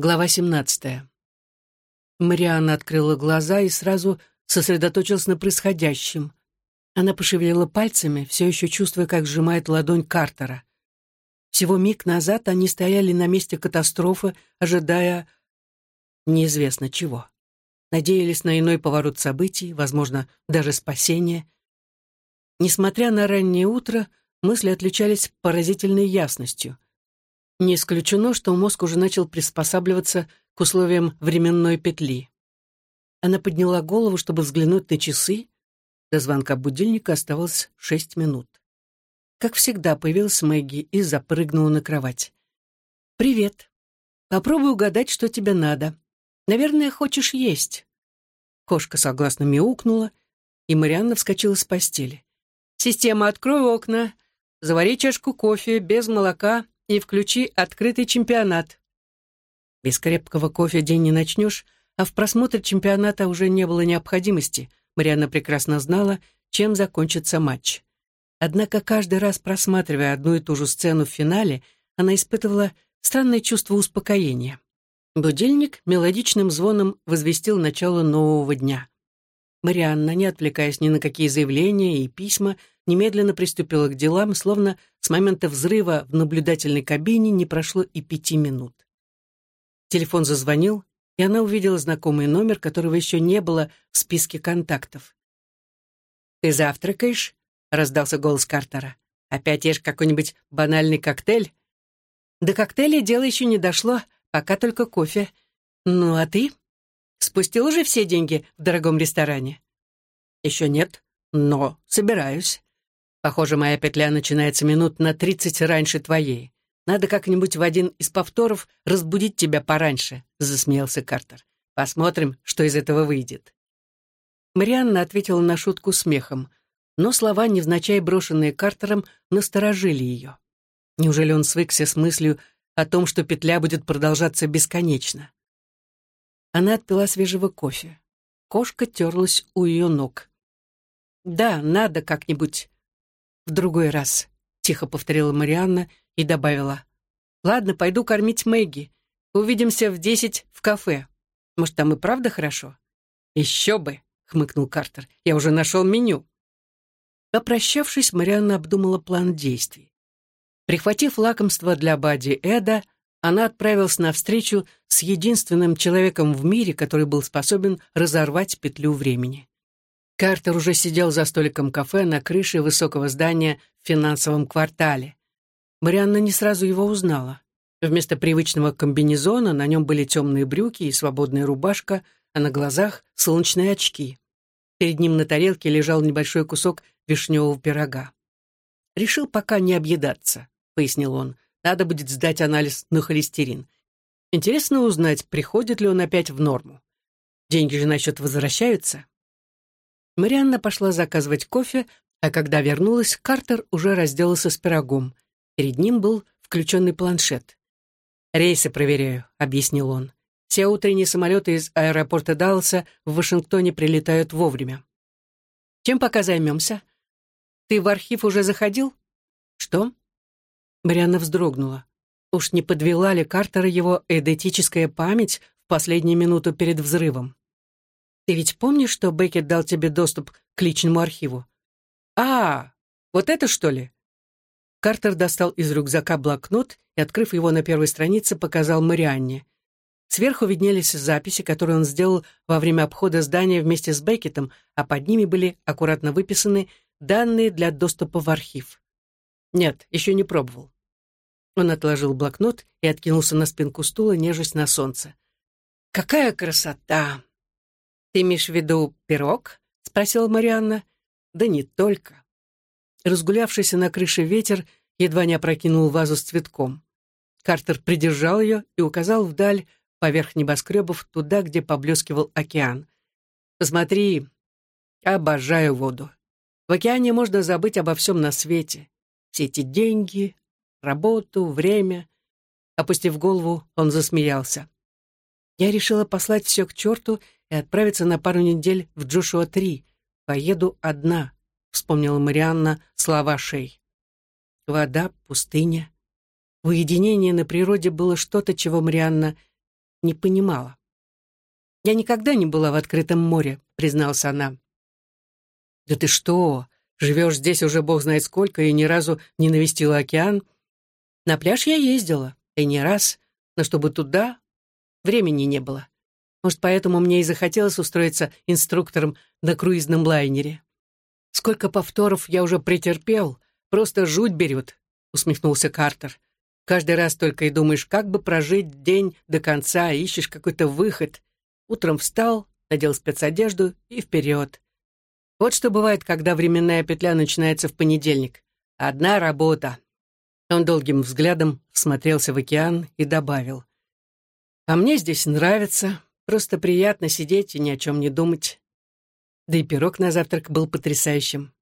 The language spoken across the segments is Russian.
Глава 17. Марианна открыла глаза и сразу сосредоточилась на происходящем. Она пошевелила пальцами, все еще чувствуя, как сжимает ладонь Картера. Всего миг назад они стояли на месте катастрофы, ожидая неизвестно чего. Надеялись на иной поворот событий, возможно, даже спасение. Несмотря на раннее утро, мысли отличались поразительной ясностью — не исключено, что мозг уже начал приспосабливаться к условиям временной петли. Она подняла голову, чтобы взглянуть на часы. До звонка будильника оставалось шесть минут. Как всегда, появилась Мэгги и запрыгнула на кровать. «Привет. Попробуй угадать, что тебе надо. Наверное, хочешь есть». Кошка согласно мяукнула, и Марианна вскочила с постели. «Система, открой окна. Завари чашку кофе без молока и включи открытый чемпионат. Без крепкого кофе день не начнешь, а в просмотре чемпионата уже не было необходимости. Марианна прекрасно знала, чем закончится матч. Однако каждый раз просматривая одну и ту же сцену в финале, она испытывала странное чувство успокоения. Будильник мелодичным звоном возвестил начало нового дня. Марианна, не отвлекаясь ни на какие заявления и письма, немедленно приступила к делам, словно с момента взрыва в наблюдательной кабине не прошло и пяти минут. Телефон зазвонил, и она увидела знакомый номер, которого еще не было в списке контактов. «Ты завтракаешь?» — раздался голос Картера. «Опять ешь какой-нибудь банальный коктейль?» «До коктейля дело еще не дошло, пока только кофе. Ну, а ты? Спустил уже все деньги в дорогом ресторане?» «Еще нет, но собираюсь. Похоже, моя петля начинается минут на тридцать раньше твоей. Надо как-нибудь в один из повторов разбудить тебя пораньше», — засмеялся Картер. «Посмотрим, что из этого выйдет». Марианна ответила на шутку смехом, но слова, невзначай брошенные Картером, насторожили ее. Неужели он свыкся с мыслью о том, что петля будет продолжаться бесконечно? Она отпила свежего кофе. Кошка терлась у ее ног. «Да, надо как-нибудь в другой раз», — тихо повторила Марианна и добавила. «Ладно, пойду кормить Мэгги. Увидимся в десять в кафе. Может, там и правда хорошо?» «Еще бы», — хмыкнул Картер. «Я уже нашел меню». Попрощавшись, Марианна обдумала план действий. Прихватив лакомство для Бади Эда, она отправилась на встречу с единственным человеком в мире, который был способен разорвать петлю времени. Картер уже сидел за столиком кафе на крыше высокого здания в финансовом квартале. Марианна не сразу его узнала. Вместо привычного комбинезона на нем были темные брюки и свободная рубашка, а на глазах — солнечные очки. Перед ним на тарелке лежал небольшой кусок вишневого пирога. «Решил пока не объедаться», — пояснил он. «Надо будет сдать анализ на холестерин. Интересно узнать, приходит ли он опять в норму. Деньги же на счет возвращаются?» Марианна пошла заказывать кофе, а когда вернулась, Картер уже разделался с пирогом. Перед ним был включенный планшет. «Рейсы проверяю», — объяснил он. «Все утренние самолеты из аэропорта Далласа в Вашингтоне прилетают вовремя». «Чем пока займемся?» «Ты в архив уже заходил?» «Что?» Марианна вздрогнула. Уж не подвела ли Картера его эдетическая память в последнюю минуту перед взрывом? Ты ведь помнишь, что Беккет дал тебе доступ к личному архиву? А, вот это что ли? Картер достал из рюкзака блокнот и, открыв его на первой странице, показал Марианне. Сверху виднелись записи, которые он сделал во время обхода здания вместе с Беккетом, а под ними были аккуратно выписаны данные для доступа в архив. Нет, еще не пробовал. Он отложил блокнот и откинулся на спинку стула, нежесть на солнце. «Какая красота!» «Ты имеешь в виду пирог?» — спросила Марианна. «Да не только». Разгулявшийся на крыше ветер едва не опрокинул вазу с цветком. Картер придержал ее и указал вдаль, поверх небоскребов, туда, где поблескивал океан. «Посмотри, обожаю воду. В океане можно забыть обо всем на свете. Все эти деньги, работу, время». Опустив голову, он засмеялся. Я решила послать все к черту и отправиться на пару недель в Джошуа-3. Поеду одна», — вспомнила Марианна слова Шей. Вода, пустыня. Уединение на природе было что-то, чего Марианна не понимала. «Я никогда не была в открытом море», — призналась она. «Да ты что? Живешь здесь уже бог знает сколько и ни разу не навестила океан. На пляж я ездила, и не раз, но чтобы туда, времени не было. Может, поэтому мне и захотелось устроиться инструктором на круизном лайнере. Сколько повторов я уже претерпел, просто жуть берет», — усмехнулся Картер. «Каждый раз только и думаешь, как бы прожить день до конца, ищешь какой-то выход. Утром встал, надел спецодежду и вперед. Вот что бывает, когда временная петля начинается в понедельник. Одна работа. Он долгим взглядом смотрелся в океан и добавил. «А мне здесь нравится. Просто приятно сидеть и ни о чем не думать». Да и пирог на завтрак был потрясающим.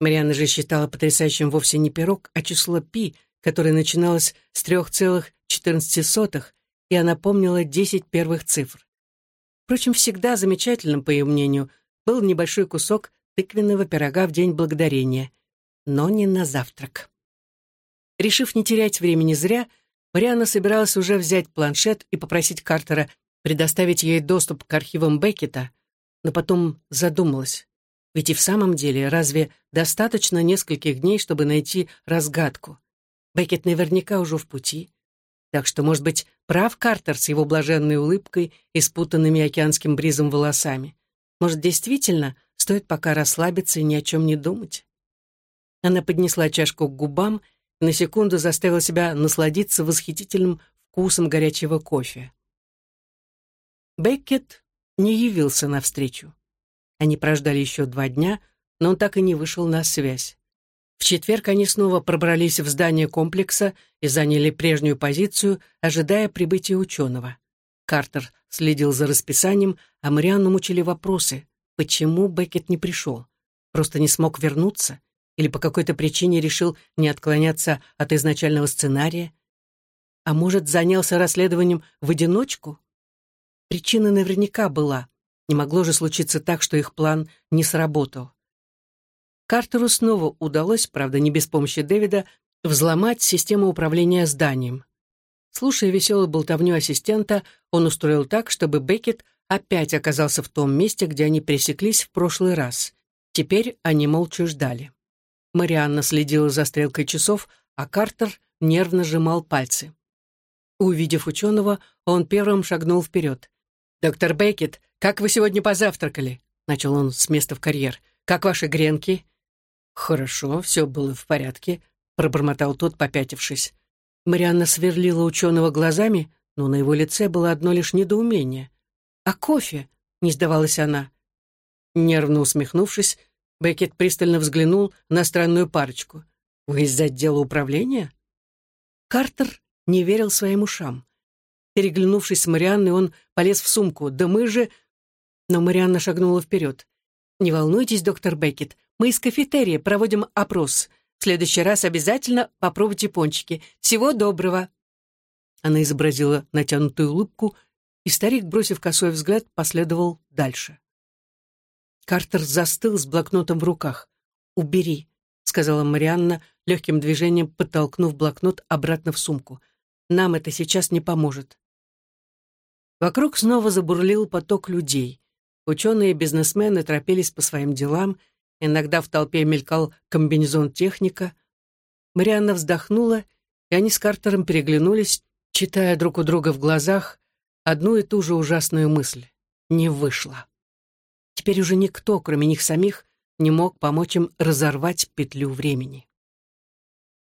Марианна же считала потрясающим вовсе не пирог, а число пи, которое начиналось с трех целых четырнадцати сотых, и она помнила десять первых цифр. Впрочем, всегда замечательным, по ее мнению, был небольшой кусок тыквенного пирога в День Благодарения, но не на завтрак. Решив не терять времени зря, Марианна собиралась уже взять планшет и попросить Картера предоставить ей доступ к архивам Беккета, но потом задумалась. Ведь и в самом деле, разве достаточно нескольких дней, чтобы найти разгадку? Беккет наверняка уже в пути. Так что, может быть, прав Картер с его блаженной улыбкой и спутанными океанским бризом волосами. Может, действительно стоит пока расслабиться и ни о чем не думать? Она поднесла чашку к губам и на секунду заставила себя насладиться восхитительным вкусом горячего кофе. Беккет не явился навстречу. Они прождали еще два дня, но он так и не вышел на связь. В четверг они снова пробрались в здание комплекса и заняли прежнюю позицию, ожидая прибытия ученого. Картер следил за расписанием, а Марианну мучили вопросы. Почему Беккет не пришел? Просто не смог вернуться? Или по какой-то причине решил не отклоняться от изначального сценария? А может, занялся расследованием в одиночку? Причина наверняка была. Не могло же случиться так, что их план не сработал. Картеру снова удалось, правда, не без помощи Дэвида, взломать систему управления зданием. Слушая веселую болтовню ассистента, он устроил так, чтобы Беккет опять оказался в том месте, где они пересеклись в прошлый раз. Теперь они молча ждали. Марианна следила за стрелкой часов, а Картер нервно сжимал пальцы. Увидев ученого, он первым шагнул вперед. «Доктор Беккет, как вы сегодня позавтракали?» — начал он с места в карьер. «Как ваши гренки?» «Хорошо, все было в порядке», — пробормотал тот, попятившись. Марианна сверлила ученого глазами, но на его лице было одно лишь недоумение. «А кофе?» — не сдавалась она. Нервно усмехнувшись, Беккет пристально взглянул на странную парочку. «Вы из отдела управления?» Картер не верил своим ушам. Переглянувшись с Марианной, он полез в сумку. «Да мы же...» Но Марианна шагнула вперед. «Не волнуйтесь, доктор Беккет, мы из кафетерия проводим опрос. В следующий раз обязательно попробуйте пончики. Всего доброго!» Она изобразила натянутую улыбку, и старик, бросив косой взгляд, последовал дальше. Картер застыл с блокнотом в руках. «Убери», — сказала Марианна, легким движением подтолкнув блокнот обратно в сумку. «Нам это сейчас не поможет». Вокруг снова забурлил поток людей. Ученые и бизнесмены торопились по своим делам — Иногда в толпе мелькал комбинезон техника. Марианна вздохнула, и они с Картером переглянулись, читая друг у друга в глазах одну и ту же ужасную мысль. Не вышло. Теперь уже никто, кроме них самих, не мог помочь им разорвать петлю времени.